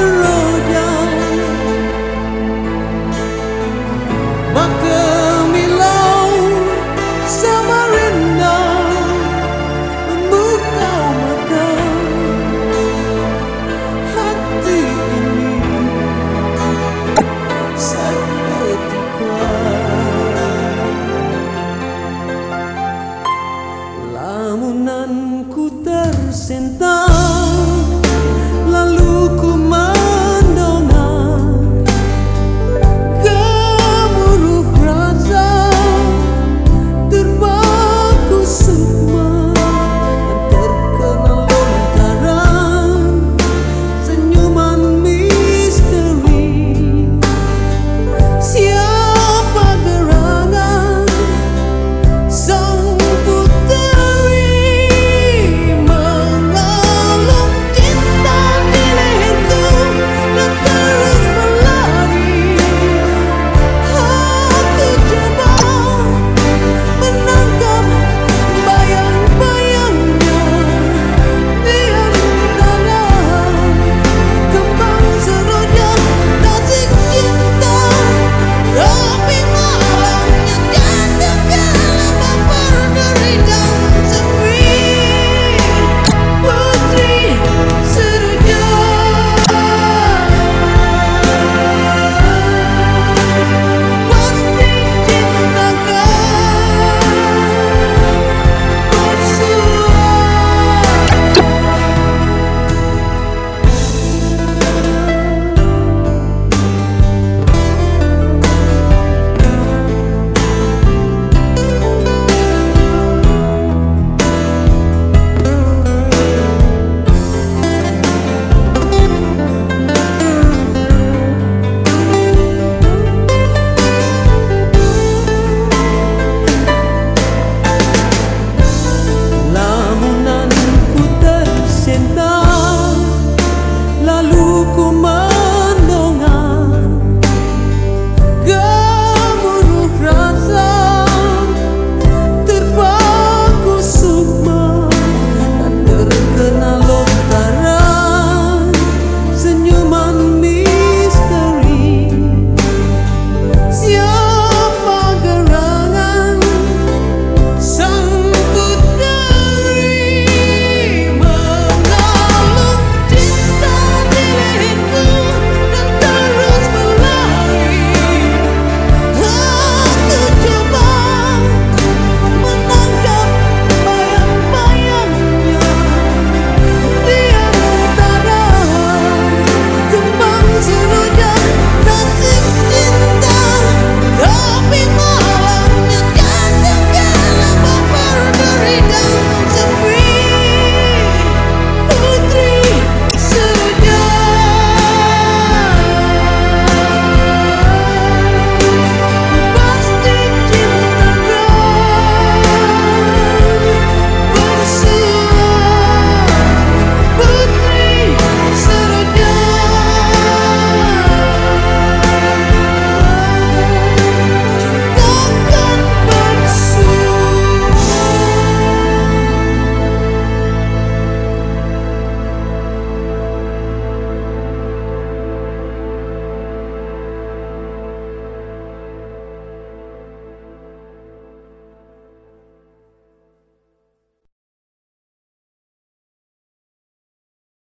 the road